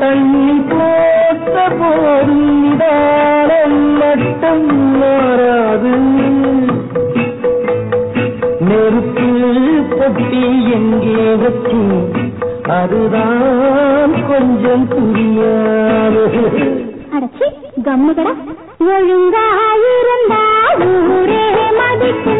தண்ணி போட்ட போதும் நிதானம் மட்டும் மாறாது. நெருப்பு பொட்டி எங்கே வச்சு அதுதான் கொஞ்சம் புரியாது. கம்முகடா. ஒழுங்கா இருந்தா ஊரே மதிப்பு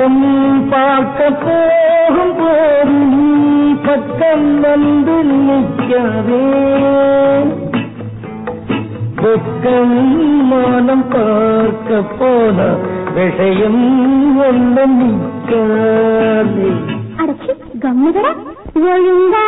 உலகம் பார்க்க போகும் போது நீ பக்கம் வந்து நிற்கவே. வெக்கம் மானம் பார்க்க போன விஷயம் ஒன்றும் நிற்காதே. அடச்சி கம்முகடா ஒழுங்காயிருந்தா